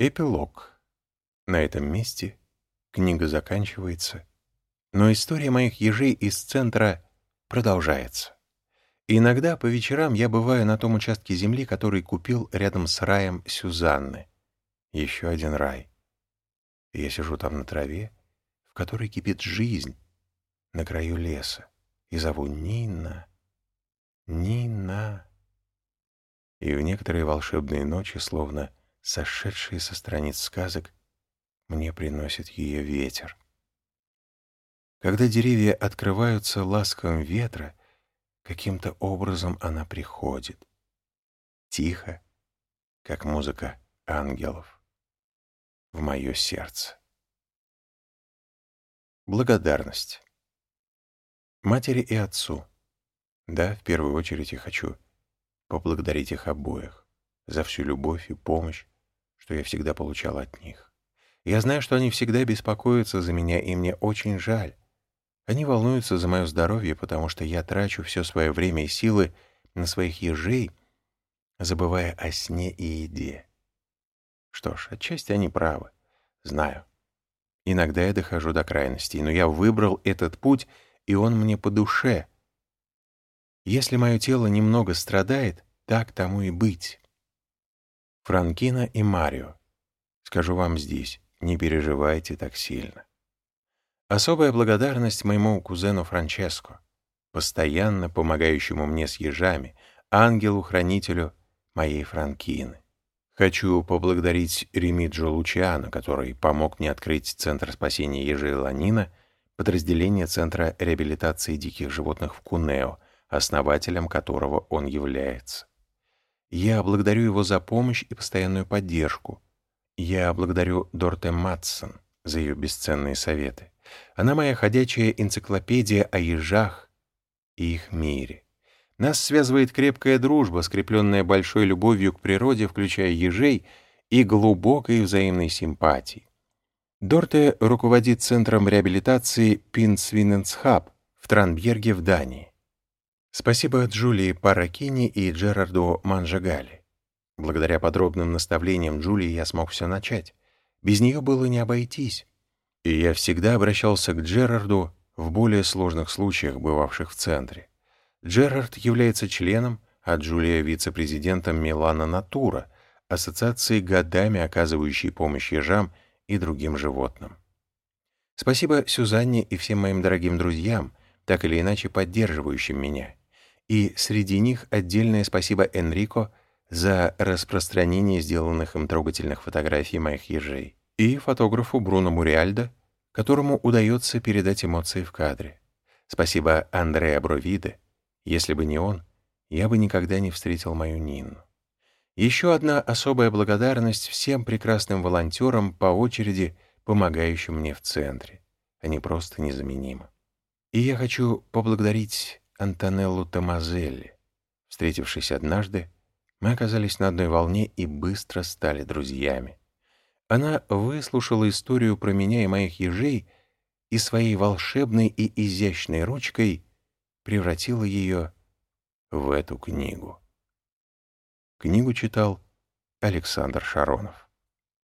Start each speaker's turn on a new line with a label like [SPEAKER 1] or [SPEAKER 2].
[SPEAKER 1] Эпилог. На этом месте книга заканчивается, но история моих ежей из центра продолжается. Иногда по вечерам я бываю на том участке земли, который купил рядом с раем Сюзанны. Еще один рай. Я сижу там на траве, в которой кипит жизнь, на краю леса, и зову Нина, Нина. И в некоторые волшебные ночи, словно сошедшие со страниц сказок, мне приносит ее ветер. Когда деревья открываются ласком ветра, каким-то образом она приходит. Тихо, как музыка ангелов, в мое сердце. Благодарность. Матери и отцу. Да, в первую очередь я хочу поблагодарить их обоих за всю любовь и помощь, что я всегда получал от них. Я знаю, что они всегда беспокоятся за меня, и мне очень жаль. Они волнуются за мое здоровье, потому что я трачу все свое время и силы на своих ежей, забывая о сне и еде. Что ж, отчасти они правы. Знаю. Иногда я дохожу до крайностей, но я выбрал этот путь, и он мне по душе. Если мое тело немного страдает, так тому и быть. Франкина и Марио. Скажу вам здесь, не переживайте так сильно. Особая благодарность моему кузену Франческо, постоянно помогающему мне с ежами, ангелу-хранителю моей Франкины. Хочу поблагодарить Ремиджо Лучиано, который помог мне открыть Центр спасения ежей Ланина, подразделение Центра реабилитации диких животных в Кунео, основателем которого он является. Я благодарю его за помощь и постоянную поддержку. Я благодарю Дорте Матсон за ее бесценные советы. Она моя ходячая энциклопедия о ежах и их мире. Нас связывает крепкая дружба, скрепленная большой любовью к природе, включая ежей, и глубокой взаимной симпатией. Дорте руководит центром реабилитации Пинсвиненсхаб в Транберге в Дании. Спасибо Джулии Паракини и Джерарду Манжагали. Благодаря подробным наставлениям Джулии я смог все начать. Без нее было не обойтись. И я всегда обращался к Джерарду в более сложных случаях, бывавших в центре. Джерард является членом, а Джулия — вице-президентом Милана Натура, ассоциации годами оказывающей помощь ежам и другим животным. Спасибо Сюзанне и всем моим дорогим друзьям, так или иначе поддерживающим меня и среди них отдельное спасибо Энрико за распространение сделанных им трогательных фотографий моих ежей, и фотографу Бруно Муриальдо, которому удается передать эмоции в кадре. Спасибо Андреа Бровиде. Если бы не он, я бы никогда не встретил мою Нину. Еще одна особая благодарность всем прекрасным волонтерам по очереди, помогающим мне в центре. Они просто незаменимы. И я хочу поблагодарить Антонеллу Томазелли. Встретившись однажды, мы оказались на одной волне и быстро стали друзьями. Она выслушала историю про меня и моих ежей и своей волшебной и изящной ручкой превратила ее в эту книгу. Книгу читал Александр Шаронов.